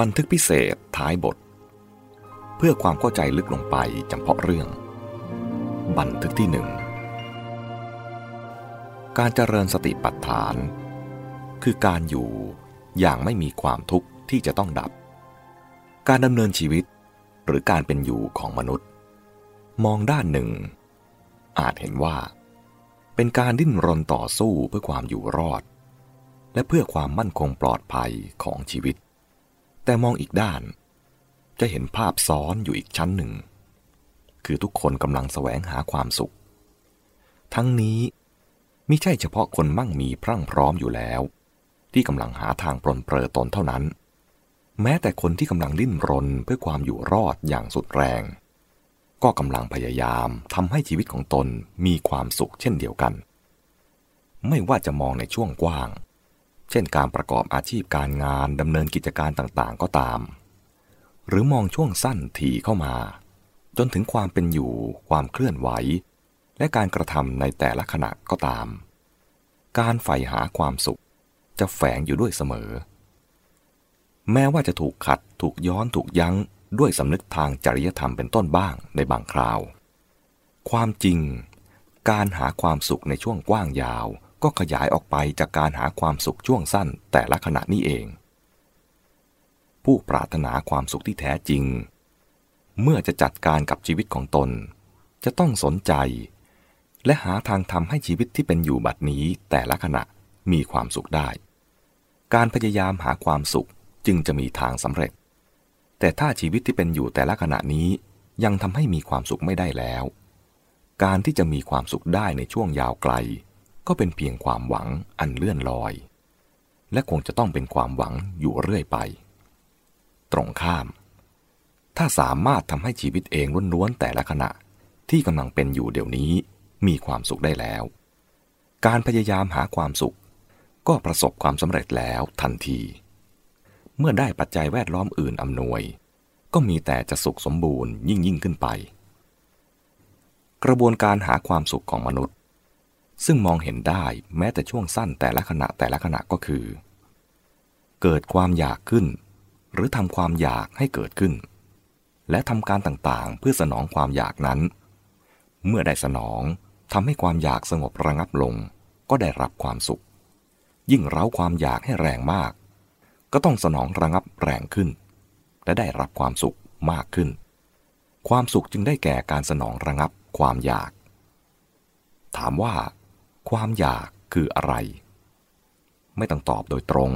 บันทึกพิเศษท้ายบท เพื่อความเข้าใจลึกลงไปจำเพาะเรื่อง บันทึกที่หนึ่งการเจริญสติปัฏฐาน คือการอยู่อย่างไม่มีความทุกข์ที่จะต้องดับ การดำเนินชีวิตหรือการเป็นอยู่ของมนุษย์ มองด้านหนึ่ง อาจเห็นว่า เป็นการดิ้นรนต่อสู้เพื่อความอยู่รอด และเพื่อความมั่นคงปลอดภัยของชีวิต แต่มองอีกด้าน จะเห็นภาพซ้อนอยู่อีกชั้นหนึ่ง คือทุกคนกำลังแสวงหาความสุข ทั้งนี้ไม่ใช่เฉพาะคนมั่งมีพรั่งพร้อมอยู่แล้ว ที่กำลังหาทางปลนเปลือตนเท่านั้น แม้แต่คนที่กำลังดิ้นรนเพื่อความอยู่รอดอย่างสุดแรง ก็กำลังพยายามทำให้ชีวิตของตนมีความสุขเช่นเดียวกัน ไม่ว่าจะมองในช่วงกว้าง เช่นการประกอบอาชีพการงานดำเนินกิจการต่างๆ ก็ตาม หรือมองช่วงสั้นถี่เข้ามา จนถึงความเป็นอยู่ ความเคลื่อนไหว และการกระทำในแต่ละขณะก็ตาม การใฝ่หาความสุขจะแฝงอยู่ด้วยเสมอ แม้ว่าจะถูกขัด ถูกย้อน ถูกยั้งด้วยสำนึกทางจริยธรรมเป็นต้นบ้างในบางคราว ความจริง การหาความสุขในช่วงกว้างยาว ก็ขยายออกไปจากการหาความสุขช่วงสั้นแต่ละขณะนี้เอง ผู้ปรารถนาความสุขที่แท้จริง เมื่อจะจัดการกับชีวิตของตน จะต้องสนใจ และหาทางทำให้ชีวิตที่เป็นอยู่บัดนี้แต่ละขณะมีความสุขได้ การพยายามหาความสุขจึงจะมีทางสำเร็จ แต่ถ้าชีวิตที่เป็นอยู่แต่ละขณะนี้ยังทำให้มีความสุขไม่ได้แล้ว การที่จะมีความสุขได้ในช่วงยาวไกล ก็เป็นเพียงความหวังอันเลื่อนลอย และคงจะต้องเป็นความหวังอยู่เรื่อยไป ตรงข้าม ถ้าสามารถทำให้ชีวิตเองล้วนๆแต่ละขณะที่กำลังเป็นอยู่เดี๋ยวนี้มีความสุขได้แล้ว การพยายามหาความสุข ก็ประสบความสำเร็จแล้วทันที เมื่อได้ปัจจัยแวดล้อมอื่นอำนวย ก็มีแต่จะสุขสมบูรณ์ยิ่งยิ่งขึ้นไป กระบวนการหาความสุขของมนุษย์ ซึ่งมองเห็นได้แม้แต่ช่วงสั้นแต่ละขณะแต่ละขณะก็คือ เกิดความอยากขึ้น หรือทำความอยากให้เกิดขึ้น และทำการต่างๆ เพื่อสนองความอยากนั้น เมื่อได้สนองทำให้ความอยากสงบระงับลง ก็ได้รับความสุข ยิ่งเร้าความอยากให้แรงมาก ก็ต้องสนองระงับแรงขึ้น และได้รับความสุขมากขึ้น ความสุขจึงได้แก่การสนองระงับความอยาก ถามว่า ความอยากคืออะไร ไม่ต้องตอบโดยตรง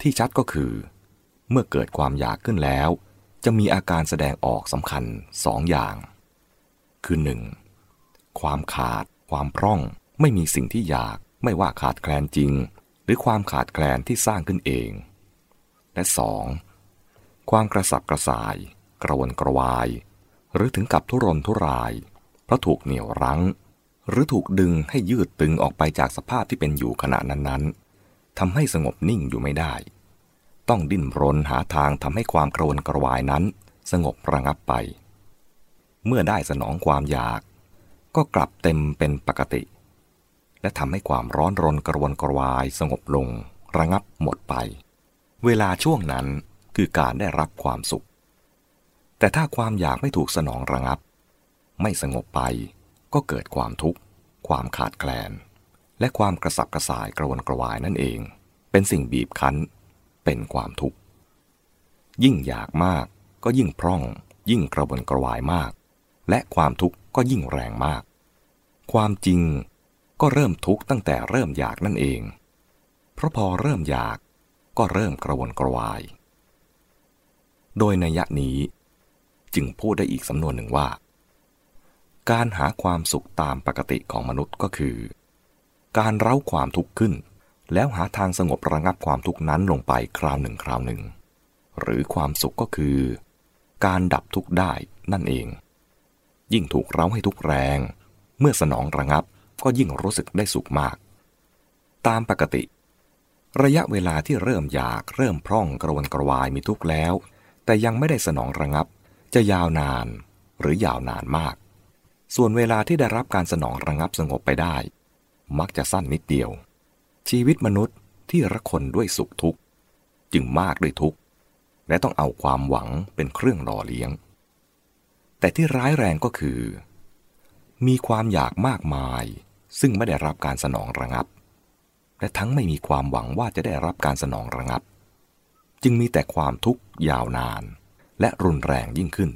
ที่ชัดก็คือ เมื่อเกิดความอยากขึ้นแล้ว จะมีอาการแสดงออกสำคัญสองอย่าง คือหนึ่งความขาด ความพร่อง ไม่มีสิ่งที่อยาก ไม่ว่าขาดแคลนจริง หรือความขาดแคลนที่สร้างขึ้นเอง และสองความกระสับกระส่าย กระวนกระวาย หรือถึงกับทุรนทุราย เพราะถูกเหนี่ยวรั้ง หรือถูกดึงให้ยืดตึงออกไปจากสภาพที่เป็นอยู่ขณะนั้นๆทำให้สงบนิ่งอยู่ไม่ได้ ต้องดิ้นรนหาทางทำให้ความกระวนกระวายนั้น สงบระงับไป เมื่อได้สนองความอยาก ก็กลับเต็มเป็นปกติ และทำให้ความร้อนรนกระวนกระวายสงบลง ระงับหมดไป เวลาช่วงนั้นคือการได้รับความสุข แต่ถ้าความอยากไม่ถูกสนองระงับ ไม่สงบไป ก็เกิดความทุกข์ ความขาดแคลน และความกระสับกระส่ายกระวนกระวายนั่นเอง เป็นสิ่งบีบคั้น เป็นความทุกข์ ยิ่งอยากมากก็ยิ่งพร่อง ยิ่งกระวนกระวายมาก และความทุกข์ก็ยิ่งแรงมาก ความจริงก็เริ่มทุกข์ตั้งแต่เริ่มอยากนั่นเอง เพราะพอเริ่มอยากก็เริ่มกระวนกระวาย โดยในยะนี้ จึงพูดได้อีกสำนวนหนึ่งว่า การหาความสุขตามปกติของมนุษย์ก็คือ การเร้าความทุกข์ขึ้น แล้วหาทางสงบระงับความทุกข์นั้นลงไปคราวหนึ่งคราวหนึ่ง หรือความสุขก็คือ การดับทุกข์ได้นั่นเอง ยิ่งถูกเร้าให้ทุกแรง เมื่อสนองระงับก็ยิ่งรู้สึกได้สุขมาก ตามปกติ ระยะเวลาที่เริ่มอยากเริ่มพร่องกระวนกระวายมีทุกข์แล้ว แต่ยังไม่ได้สนองระงับ จะยาวนานหรือยาวนานมาก ส่วนเวลาที่ได้รับการสนองระงับสงบไปได้ มักจะสั้นนิดเดียว ชีวิตมนุษย์ที่ระคนด้วยสุขทุกข์ จึงมากด้วยทุกข์ และต้องเอาความหวังเป็นเครื่องหล่อเลี้ยง แต่ที่ร้ายแรงก็คือ มีความอยากมากมาย ซึ่งไม่ได้รับการสนองระงับ และทั้งไม่มีความหวังว่าจะได้รับการสนองระงับ จึงมีแต่ความทุกข์ยาวนาน และรุนแรงยิ่งขึ้น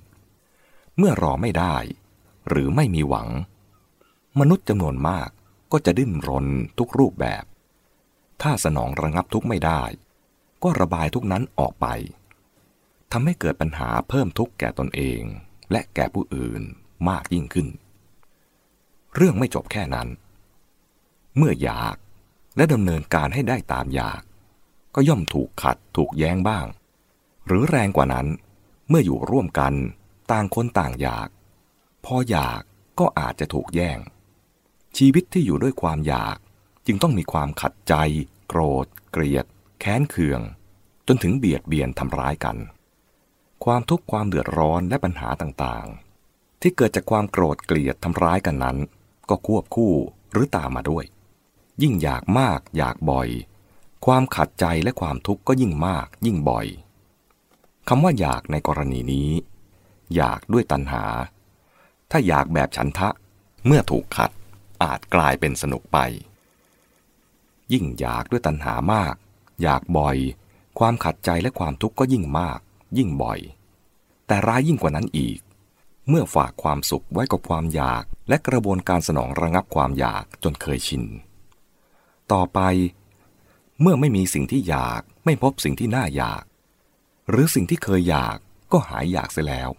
เมื่อรอไม่ได้ หรือไม่มีหวัง มนุษย์จำนวนมากก็จะดิ้นรนทุกรูปแบบ ถ้าสนองระงับทุกไม่ได้ ก็ระบายทุกนั้นออกไปทำให้เกิดปัญหาเพิ่มทุกข์แก่ตนเอง และแก่ผู้อื่นมากยิ่งขึ้น เรื่องไม่จบแค่นั้น เมื่ออยากและดำเนินการให้ได้ตามอยาก ก็ย่อมถูกขัดถูกแย้งบ้าง หรือแรงกว่านั้น เมื่ออยู่ร่วมกันต่างคนต่างอยาก พออยากก็อาจจะถูกแย่ง ชีวิตที่อยู่ด้วยความอยากจึงต้องมีความขัดใจ โกรธ เกลียด แค้นเคือง จนถึงเบียดเบียนทำร้ายกัน ความทุกข์ความเดือดร้อนและปัญหาต่างๆ ที่เกิดจากความโกรธเกลียดทำร้ายกันนั้น ก็ควบคู่หรือตามมาด้วย ยิ่งอยากมากอยากบ่อย ความขัดใจและความทุกข์ก็ยิ่งมากยิ่งบ่อยคำว่าอยากในกรณีนี้ อยากด้วยตัณหา ถ้าอยากแบบฉันทะ เมื่อถูกขัดอาจกลายเป็นสนุกไป ยิ่งอยากด้วยตัณหามาก อยากบ่อย ความขัดใจและความทุกข์ก็ยิ่งมาก ยิ่งบ่อย แต่ร้ายยิ่งกว่านั้นอีก เมื่อฝากความสุขไว้กับความอยากและกระบวนการสนองระงับความอยากจนเคยชิน ต่อไป เมื่อไม่มีสิ่งที่อยากไม่พบสิ่งที่น่าอยาก หรือสิ่งที่เคยอยากก็หายอยากเสียแล้ว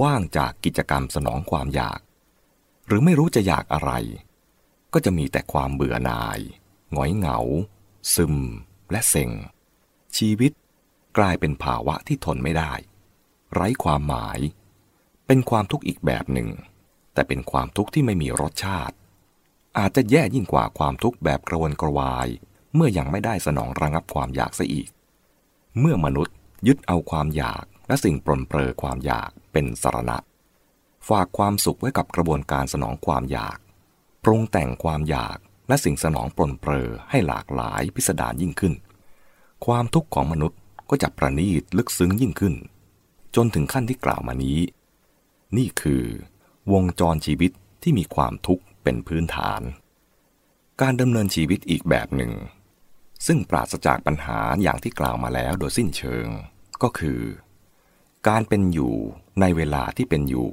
ว่างจากกิจกรรมสนองความอยาก หรือไม่รู้จะอยากอะไร ก็จะมีแต่ความเบื่อหน่าย หงอยเหงา ซึม และเซ็ง ชีวิตกลายเป็นภาวะที่ทนไม่ได้ ไร้ความหมาย เป็นความทุกข์อีกแบบหนึ่ง แต่เป็นความทุกข์ที่ไม่มีรสชาติ อาจจะแย่ยิ่งกว่าความทุกข์แบบกระวนกระวาย เมื่อยังไม่ได้สนองระงับความอยากซะอีก เมื่อมนุษย์ยึดเอาความอยากและสิ่งปลนเปลือความอยาก เป็นสารณะ ฝากความสุขไว้กับกระบวนการสนองความอยาก ปรุงแต่งความอยากและสิ่งสนองปลนเปลือให้หลากหลายพิสดารยิ่งขึ้น ความทุกข์ของมนุษย์ก็จะประณีตลึกซึ้งยิ่งขึ้น จนถึงขั้นที่กล่าวมานี้ นี่คือ วงจรชีวิตที่มีความทุกข์เป็นพื้นฐาน การดำเนินชีวิตอีกแบบหนึ่ง ซึ่งปราศจากปัญหาอย่างที่กล่าวมาแล้วโดยสิ้นเชิง ก็คือ การเป็นอยู่ ในเวลาที่เป็นอยู่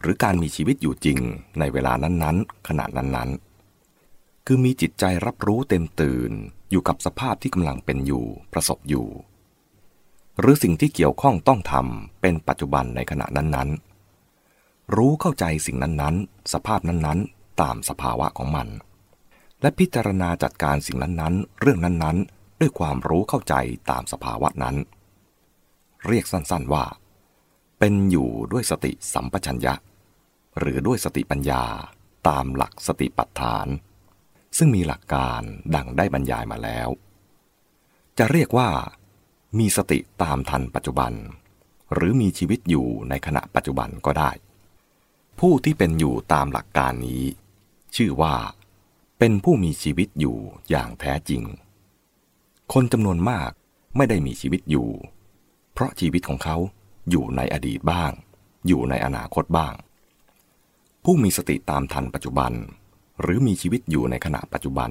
หรือการมีชีวิตอยู่จริงในเวลานั้นๆ ขณะนั้นๆ คือมีจิตใจรับรู้เต็มตื่นอยู่กับสภาพที่กำลังเป็นอยู่ประสบอยู่ หรือสิ่งที่เกี่ยวข้องต้องทำเป็นปัจจุบันในขณะนั้นๆ รู้เข้าใจสิ่งนั้นๆ สภาพนั้นๆ ตามสภาวะของมัน และพิจารณาจัดการสิ่งนั้นๆ เรื่องนั้นๆ ด้วยความรู้เข้าใจตามสภาวะนั้น เรียกสั้นๆว่า เป็นอยู่ด้วยสติสัมปชัญญะ หรือด้วยสติปัญญาตามหลักสติปัฏฐาน ซึ่งมีหลักการดังได้บรรยายมาแล้ว จะเรียกว่า มีสติตามทันปัจจุบัน หรือมีชีวิตอยู่ในขณะปัจจุบันก็ได้ ผู้ที่เป็นอยู่ตามหลักการนี้ ชื่อว่า เป็นผู้มีชีวิตอยู่อย่างแท้จริง คนจำนวนมากไม่ได้มีชีวิตอยู่ เพราะชีวิตของเขา อยู่ในอดีตบ้าง อยู่ในอนาคตบ้าง ผู้มีสติตามทันปัจจุบัน หรือมีชีวิตอยู่ในขณะปัจจุบัน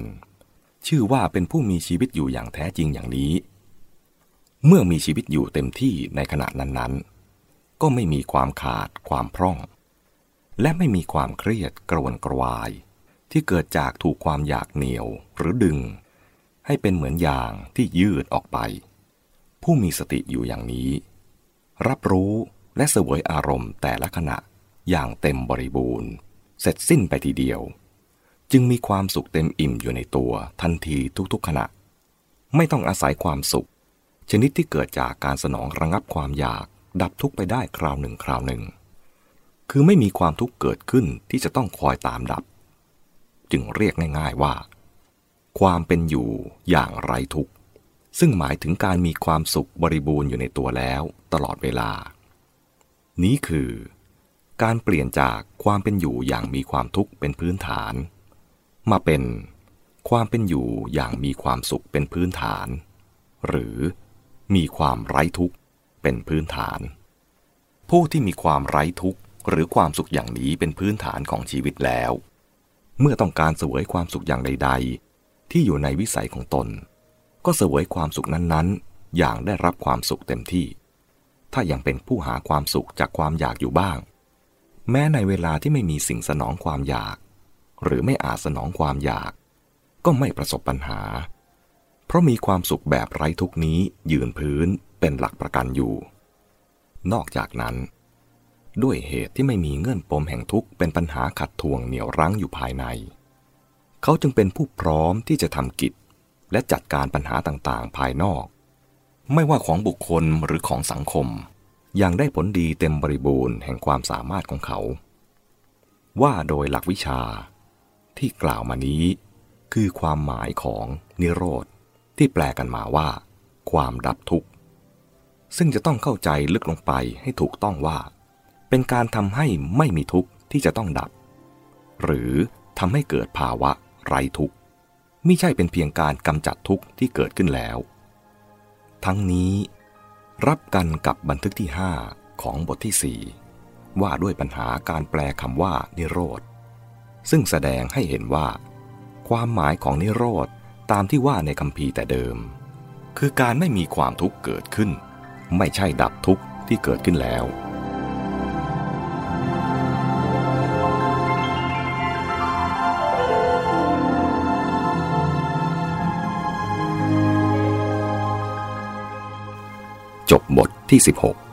ชื่อว่าเป็นผู้มีชีวิตอยู่อย่างแท้จริงอย่างนี้ เมื่อมีชีวิตอยู่เต็มที่ในขณะนั้นๆ ก็ไม่มีความขาดความพร่อง และไม่มีความเครียดกระวนกระวาย ที่เกิดจากถูกความอยากเหนียวหรือดึง ให้เป็นเหมือนยางที่ยืดออกไป ผู้มีสติอยู่อย่างนี้ รับรู้และเสวยอารมณ์แต่ละขณะอย่างเต็มบริบูรณ์ เสร็จสิ้นไปทีเดียว จึงมีความสุขเต็มอิ่มอยู่ในตัวทันทีทุกๆขณะ ไม่ต้องอาศัยความสุข ชนิดที่เกิดจากการสนองระงับความอยากดับทุกไปได้คราวหนึ่งคราวหนึ่ง คือไม่มีความทุกข์เกิดขึ้นที่จะต้องคอยตามดับ จึงเรียกง่ายๆว่า ความเป็นอยู่อย่างไรทุกข์ ซึ่งหมายถึงการมีความสุขบริบูรณ์อยู่ในตัวแล้วตลอดเวลา นี้คือ การเปลี่ยนจากความเป็นอยู่อย่างมีความทุกข์เป็นพื้นฐาน มาเป็นความเป็นอยู่อย่างมีความสุขเป็นพื้นฐาน หรือมีความไร้ทุกข์เป็นพื้นฐาน ผู้ที่มีความไร้ทุกข์หรือความสุขอย่างนี้เป็นพื้นฐานของชีวิตแล้ว เมื่อต้องการเสวยความสุขอย่างใด ๆ ที่อยู่ในวิสัยของตน ก็เสวยความสุขนั้นๆ อย่างได้รับความสุขเต็มที่ ถ้ายังเป็นผู้หาความสุขจากความอยากอยู่บ้าง แม้ในเวลาที่ไม่มีสิ่งสนองความอยาก หรือไม่อาจสนองความอยาก ก็ไม่ประสบปัญหา เพราะมีความสุขแบบไร้ทุกนี้ยืนพื้นเป็นหลักประกันอยู่ นอกจากนั้น ด้วยเหตุที่ไม่มีเงื่อนปมแห่งทุกข์เป็นปัญหาขัดทวงเหนี่ยวรั้งอยู่ภายใน เขาจึงเป็นผู้พร้อมที่จะทำกิจ และจัดการปัญหาต่างๆ ภายนอก ไม่ว่าของบุคคลหรือของสังคมอย่างได้ผลดีเต็มบริบูรณ์แห่งความสามารถของเขา ว่าโดยหลักวิชาที่กล่าวมานี้ คือความหมายของนิโรธ ที่แปลกันมาว่า ความดับทุกข์ ซึ่งจะต้องเข้าใจลึกลงไปให้ถูกต้องว่า เป็นการทำให้ไม่มีทุกข์ที่จะต้องดับ หรือทำให้เกิดภาวะไร้ทุกข์ ไม่ใช่เป็นเพียงการกำจัดทุกข์ที่เกิดขึ้นแล้ว ทั้งนี้ รับกันกับบันทึกที่ 5 ของบทที่ 4 ว่าด้วยปัญหาการแปลคำว่านิโรธ ซึ่งแสดงให้เห็นว่า ความหมายของนิโรธตามที่ว่าในคำพีแต่เดิม คือการไม่มีความทุกข์เกิดขึ้น ไม่ใช่ดับทุกข์ที่เกิดขึ้นแล้ว จบบทที่ 16